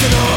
can